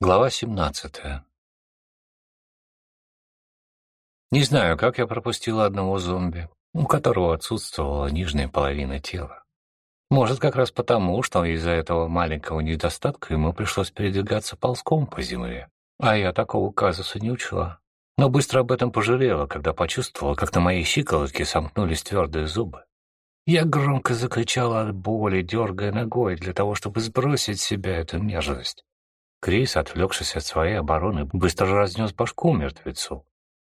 Глава 17 Не знаю, как я пропустила одного зомби, у которого отсутствовала нижняя половина тела. Может, как раз потому, что из-за этого маленького недостатка ему пришлось передвигаться ползком по земле, а я такого казуса не учла. Но быстро об этом пожалела, когда почувствовала, как на моей щиколотке сомкнулись твердые зубы. Я громко закричала от боли, дергая ногой для того, чтобы сбросить с себя эту мерзость. Крис, отвлекшись от своей обороны, быстро разнес башку мертвецу.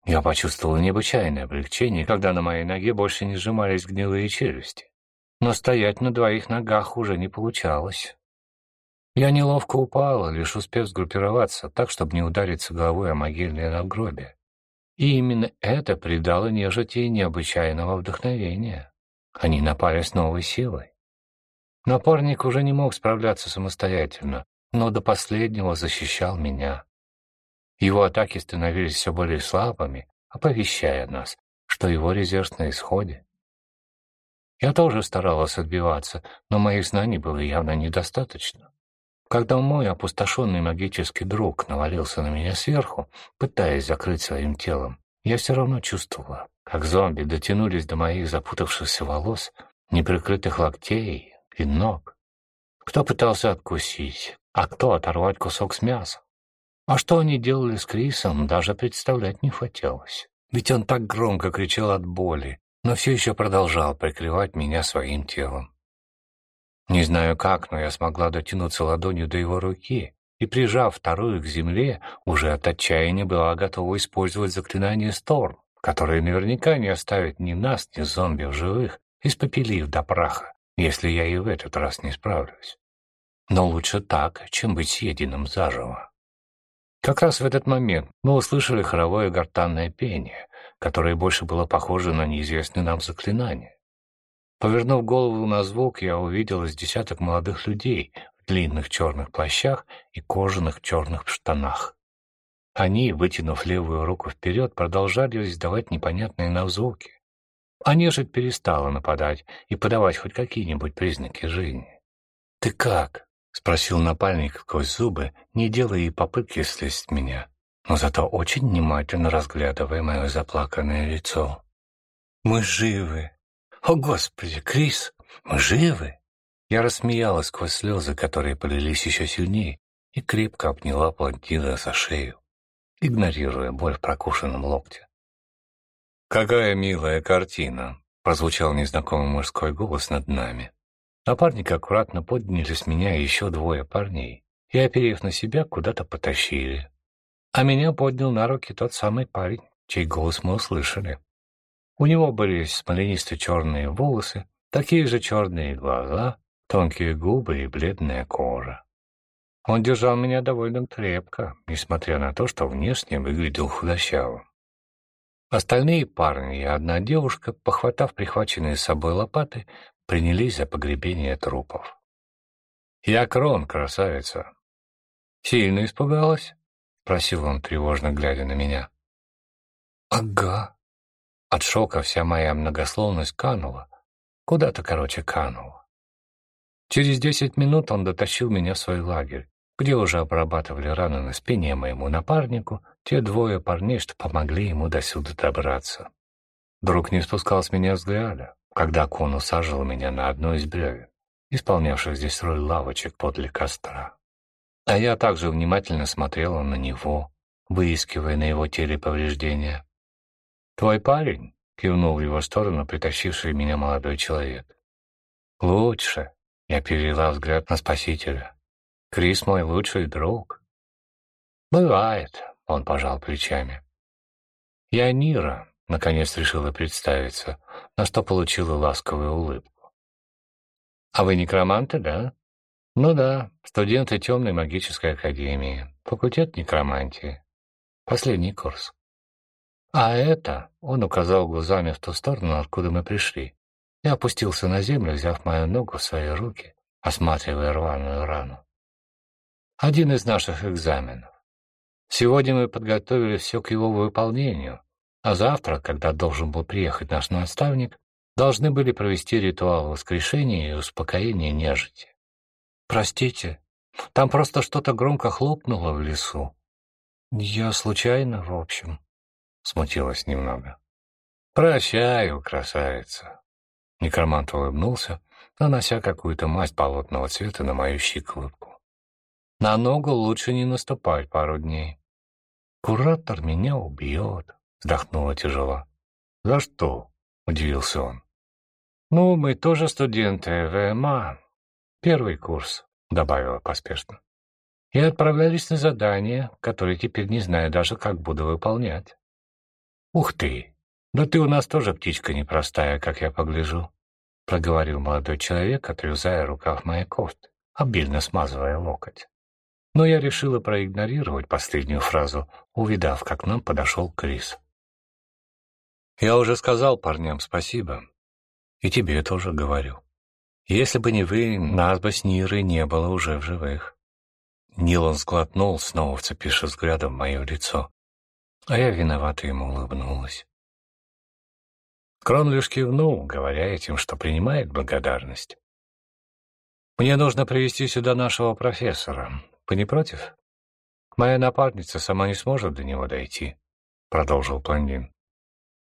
Я почувствовал необычайное облегчение, когда на моей ноге больше не сжимались гнилые челюсти. Но стоять на двоих ногах уже не получалось. Я неловко упала, лишь успев сгруппироваться так, чтобы не удариться головой о могильное надгробие. И именно это придало нежити необычайного вдохновения. Они напали с новой силой. Напарник уже не мог справляться самостоятельно, но до последнего защищал меня. Его атаки становились все более слабыми, оповещая нас, что его резерв на исходе. Я тоже старалась отбиваться, но моих знаний было явно недостаточно. Когда мой опустошенный магический друг навалился на меня сверху, пытаясь закрыть своим телом, я все равно чувствовала, как зомби дотянулись до моих запутавшихся волос, неприкрытых локтей и ног. Кто пытался откусить, а кто оторвать кусок с мяса. А что они делали с Крисом, даже представлять не хотелось. Ведь он так громко кричал от боли, но все еще продолжал прикрывать меня своим телом. Не знаю как, но я смогла дотянуться ладонью до его руки и, прижав вторую к земле, уже от отчаяния была готова использовать заклинание «Сторм» которые наверняка не оставят ни нас, ни зомби в живых, испопелив до праха, если я и в этот раз не справлюсь. Но лучше так, чем быть съеденным заживо. Как раз в этот момент мы услышали хоровое гортанное пение, которое больше было похоже на неизвестное нам заклинание. Повернув голову на звук, я увидел с десяток молодых людей в длинных черных плащах и кожаных черных штанах. Они, вытянув левую руку вперед, продолжали издавать непонятные нам звуки. А нежить перестала нападать и подавать хоть какие-нибудь признаки жизни. «Ты как?» — спросил напальник сквозь зубы, не делая и попытки слезть меня, но зато очень внимательно разглядывая мое заплаканное лицо. «Мы живы!» «О, Господи, Крис, мы живы!» Я рассмеялась сквозь слезы, которые полились еще сильнее, и крепко обняла блондина за шею игнорируя боль в прокушенном локте. «Какая милая картина!» — прозвучал незнакомый мужской голос над нами. Напарники аккуратно подняли с меня еще двое парней и, оперев на себя, куда-то потащили. А меня поднял на руки тот самый парень, чей голос мы услышали. У него были смоленисто-черные волосы, такие же черные глаза, тонкие губы и бледная кожа. Он держал меня довольно крепко, несмотря на то, что внешне выглядел худощавым. Остальные парни и одна девушка, похватав прихваченные с собой лопаты, принялись за погребение трупов. «Я Крон, красавица!» «Сильно испугалась?» — просил он, тревожно глядя на меня. «Ага». От шока вся моя многословность канула. Куда-то, короче, канула. Через десять минут он дотащил меня в свой лагерь, где уже обрабатывали раны на спине моему напарнику, те двое парней, что помогли ему до сюда добраться. Друг не спускал с меня взгляда, когда Кон усаживал меня на одну из бревен, исполнявших здесь роль лавочек подле костра. А я также внимательно смотрела на него, выискивая на его теле повреждения. «Твой парень?» — кивнул в его сторону притащивший меня молодой человек. «Лучше», — я перевела взгляд на спасителя. Крис мой лучший друг. Бывает, он пожал плечами. Я Нира, наконец решила представиться, на что получила ласковую улыбку. А вы некроманты, да? Ну да, студенты темной магической академии, факультет некромантии. Последний курс. А это, он указал глазами в ту сторону, откуда мы пришли, и опустился на землю, взяв мою ногу в свои руки, осматривая рваную рану один из наших экзаменов. Сегодня мы подготовили все к его выполнению, а завтра, когда должен был приехать наш наставник, должны были провести ритуал воскрешения и успокоения нежити. «Простите», Там просто что-то громко хлопнуло в лесу. Я случайно, в общем, смутилась немного. Прощаю, красавица. Некромант улыбнулся, нанося какую-то мазь болотного цвета на мою щиколотку. На ногу лучше не наступать пару дней. Куратор меня убьет, вздохнула тяжело. За что? Удивился он. Ну, мы тоже студенты ВМА. Первый курс, добавила поспешно. И отправлялись на задание, которое теперь не знаю даже, как буду выполнять. Ух ты! Да ты у нас тоже птичка непростая, как я погляжу проговорил молодой человек, отрезая рукав моей кофты, обильно смазывая локоть. Но я решила проигнорировать последнюю фразу, увидав, как к нам подошел Крис. «Я уже сказал парням спасибо. И тебе тоже говорю. Если бы не вы, нас бы с Нирой не было уже в живых». Нилан сглотнул, снова вцепившись взглядом в мое лицо, а я виновато ему улыбнулась. Крон лишь кивнул, говоря этим, что принимает благодарность. «Мне нужно привести сюда нашего профессора. Вы не против? Моя напарница сама не сможет до него дойти», — продолжил блондин.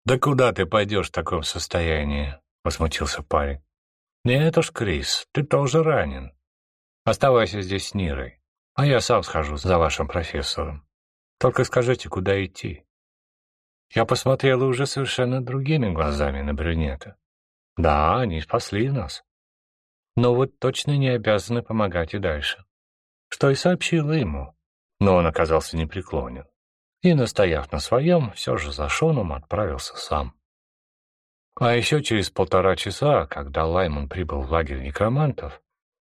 «Да куда ты пойдешь в таком состоянии?» — возмутился парень. «Нет уж, Крис, ты тоже ранен. Оставайся здесь с Нирой, а я сам схожу за вашим профессором. Только скажите, куда идти». Я посмотрела уже совершенно другими глазами на брюнета. Да, они спасли нас. Но вот точно не обязаны помогать и дальше. Что и сообщила ему. Но он оказался непреклонен. И, настояв на своем, все же за Шоном отправился сам. А еще через полтора часа, когда Лаймон прибыл в лагерь некромантов,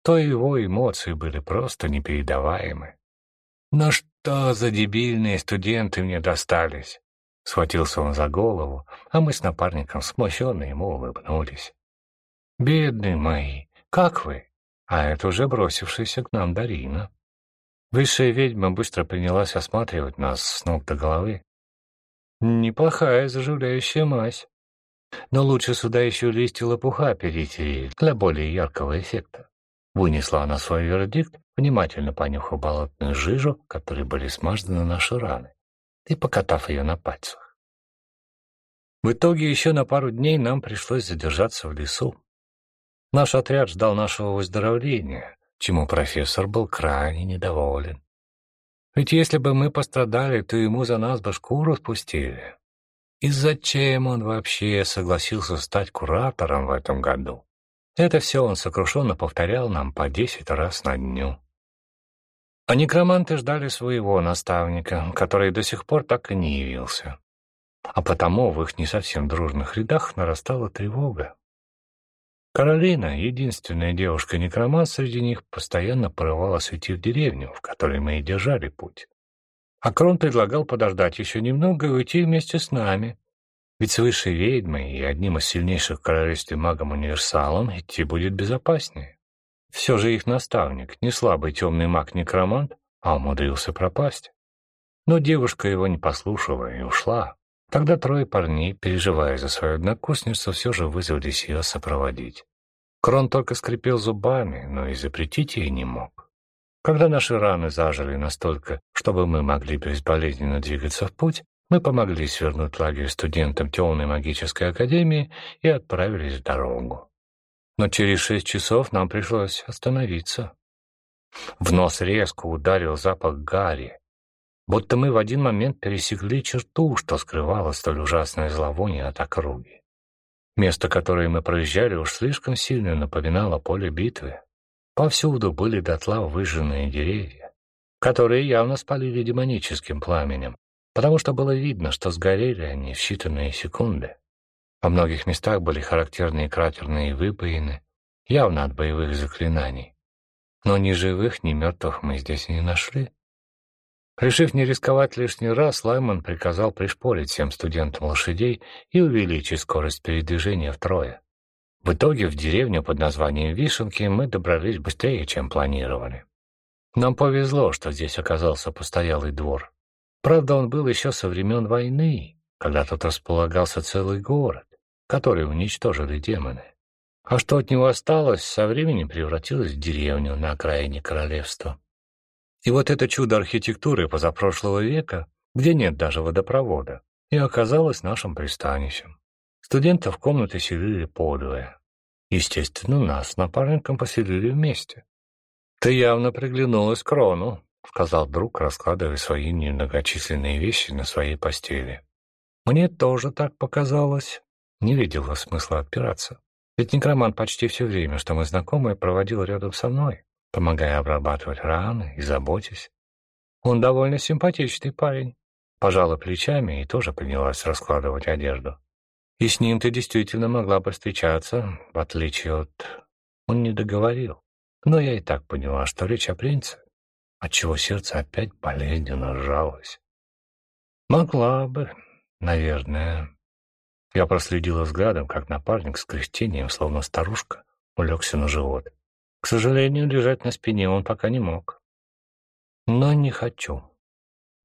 то его эмоции были просто непередаваемы. «Ну что за дебильные студенты мне достались?» Схватился он за голову, а мы с напарником смущенно ему улыбнулись. «Бедные мои, как вы?» А это уже бросившаяся к нам Дарина. Высшая ведьма быстро принялась осматривать нас с ног до головы. Неплохая заживляющая мазь. Но лучше сюда еще листья лопуха перейти для более яркого эффекта. Вынесла она свой вердикт, внимательно понюхав болотную жижу, которой были смазаны наши раны и покатав ее на пальцах. В итоге еще на пару дней нам пришлось задержаться в лесу. Наш отряд ждал нашего выздоровления, чему профессор был крайне недоволен. Ведь если бы мы пострадали, то ему за нас бы шкуру спустили. И зачем он вообще согласился стать куратором в этом году? Это все он сокрушенно повторял нам по десять раз на дню. А некроманты ждали своего наставника, который до сих пор так и не явился. А потому в их не совсем дружных рядах нарастала тревога. Каролина, единственная девушка-некромант среди них, постоянно порывалась уйти в деревню, в которой мы и держали путь. А Крон предлагал подождать еще немного и уйти вместе с нами. Ведь с высшей ведьмой и одним из сильнейших в королевстве магом-универсалом идти будет безопаснее. Все же их наставник, не слабый темный маг-некромант, а умудрился пропасть. Но девушка его не послушала и ушла. Тогда трое парней, переживая за свою однокурсницу, все же вызвались ее сопроводить. Крон только скрипел зубами, но и запретить ей не мог. Когда наши раны зажили настолько, чтобы мы могли безболезненно двигаться в путь, мы помогли свернуть лагерь студентам Темной магической академии и отправились в дорогу но через шесть часов нам пришлось остановиться. В нос резко ударил запах гари, будто мы в один момент пересекли черту, что скрывало столь ужасное зловоние от округи. Место, которое мы проезжали, уж слишком сильно напоминало поле битвы. Повсюду были дотла выжженные деревья, которые явно спалили демоническим пламенем, потому что было видно, что сгорели они в считанные секунды. Во многих местах были характерные кратерные выбоины, явно от боевых заклинаний. Но ни живых, ни мертвых мы здесь не нашли. Решив не рисковать лишний раз, Лайман приказал пришпорить всем студентам лошадей и увеличить скорость передвижения втрое. В итоге в деревню под названием Вишенки мы добрались быстрее, чем планировали. Нам повезло, что здесь оказался постоялый двор. Правда, он был еще со времен войны, когда тут располагался целый город который уничтожили демоны. А что от него осталось, со временем превратилось в деревню на окраине королевства. И вот это чудо архитектуры позапрошлого века, где нет даже водопровода, и оказалось нашим пристанищем. Студентов комнаты селили подвое. Естественно, нас с напарником поселили вместе. «Ты явно приглянулась Крону», — сказал друг, раскладывая свои немногочисленные вещи на своей постели. «Мне тоже так показалось». Не видела смысла отпираться. Ведь некромант почти все время, что мы знакомы, проводил рядом со мной, помогая обрабатывать раны и заботясь. Он довольно симпатичный парень. Пожала плечами и тоже принялась раскладывать одежду. И с ним ты действительно могла бы встречаться, в отличие от... Он не договорил. Но я и так поняла, что речь о принце, отчего сердце опять болезненно сжалось. Могла бы, наверное. Я проследила взглядом, как напарник с кряхтением, словно старушка, улегся на живот. К сожалению, лежать на спине он пока не мог. Но не хочу.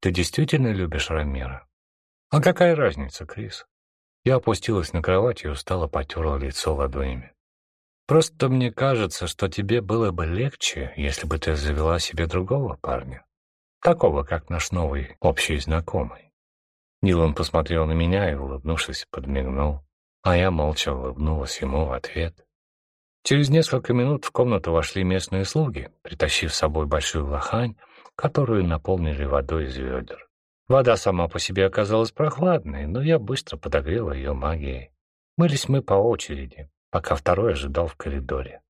Ты действительно любишь Рамира? А какая разница, Крис? Я опустилась на кровать и устало потерла лицо ладонями. Просто мне кажется, что тебе было бы легче, если бы ты завела себе другого парня. Такого, как наш новый общий знакомый. Нилан посмотрел на меня и, улыбнувшись, подмигнул, а я молча улыбнулась ему в ответ. Через несколько минут в комнату вошли местные слуги, притащив с собой большую лохань, которую наполнили водой из ведер. Вода сама по себе оказалась прохладной, но я быстро подогрела ее магией. Мылись мы по очереди, пока второй ожидал в коридоре.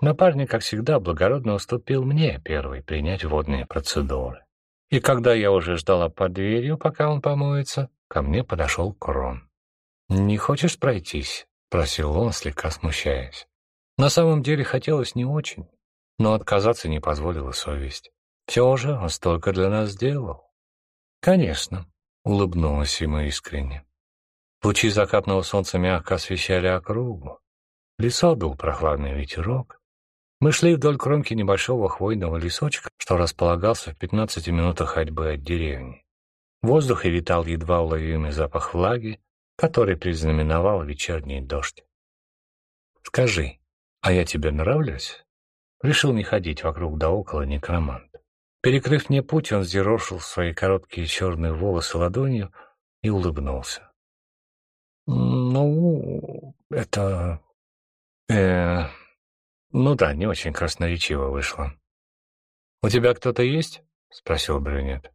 Напарник, как всегда, благородно уступил мне первый принять водные процедуры. И когда я уже ждала под дверью, пока он помоется, ко мне подошел Крон. «Не хочешь пройтись?» — просил он, слегка смущаясь. На самом деле хотелось не очень, но отказаться не позволила совесть. Все же он столько для нас сделал. «Конечно», — улыбнулась ему искренне. Лучи закатного солнца мягко освещали округу. Лицо дул прохладный ветерок, мы шли вдоль кромки небольшого хвойного лесочка, что располагался в 15 минутах ходьбы от деревни. В воздухе витал едва уловимый запах влаги, который признаменовал вечерний дождь. «Скажи, а я тебе нравлюсь?» Решил не ходить вокруг да около некромант. Перекрыв мне путь, он зерошил свои короткие черные волосы ладонью и улыбнулся. «Ну, это... э ну да, не очень красноречиво вышло. «У тебя кто-то есть?» — спросил брюнет.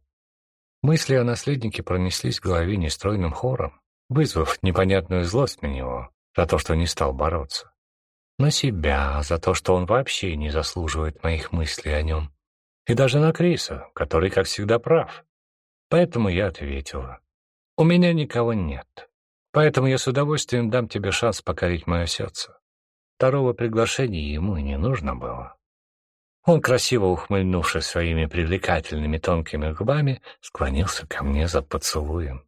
Мысли о наследнике пронеслись в голове нестройным хором, вызвав непонятную злость на него за то, что не стал бороться. На себя, за то, что он вообще не заслуживает моих мыслей о нем. И даже на Криса, который, как всегда, прав. Поэтому я ответила. «У меня никого нет. Поэтому я с удовольствием дам тебе шанс покорить мое сердце. Второго приглашения ему и не нужно было. Он, красиво ухмыльнувшись своими привлекательными тонкими губами, склонился ко мне за поцелуем.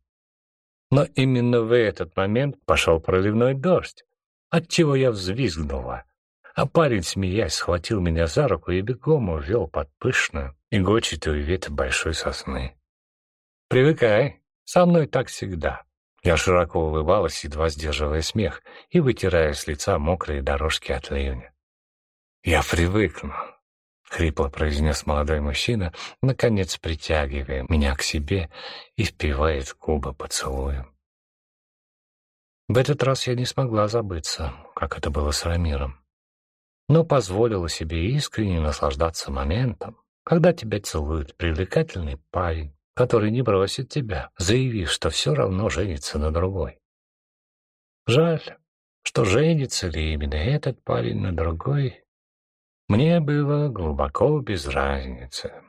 Но именно в этот момент пошел проливной дождь, отчего я взвизгнула, а парень, смеясь, схватил меня за руку и бегом увел под пышную игольчатую ветвь большой сосны. «Привыкай, со мной так всегда», я широко улыбалась, едва сдерживая смех, и вытирая с лица мокрые дорожки от ливня. «Я привыкну», — хрипло произнес молодой мужчина, наконец притягивая меня к себе и впивает губы поцелуем. В этот раз я не смогла забыться, как это было с Рамиром, но позволила себе искренне наслаждаться моментом, когда тебя целует привлекательный парень, который не бросит тебя, заявив, что все равно женится на другой. Жаль, что женится ли именно этот парень на другой, мне было глубоко без разницы.